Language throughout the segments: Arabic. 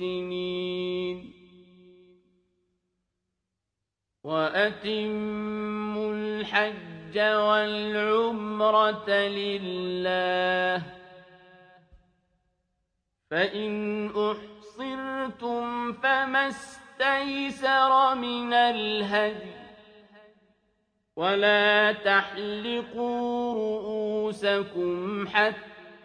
المحسنين. وأتموا الحج والعمرة لله. فإن أحصرتم فما استيسر من الهدي. ولا تحلقوا رؤوسكم حتى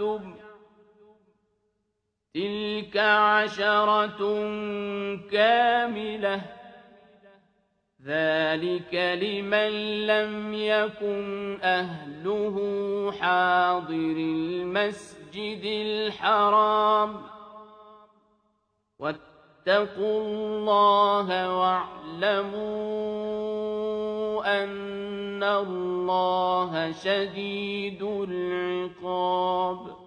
أَنفَقْتُمْ تِلْكَ عَشَرَةٌ كَامِلَةٌ ذَلِكَ لِمَن لَّمْ يَكُنْ أَهْلُهُ حَاضِرِي الْمَسْجِدِ الْحَرَامِ وَاتَّقُوا اللَّهَ وَاعْلَمُوا أَنَّ اللَّهَ شَدِيدُ الْعِقَابِ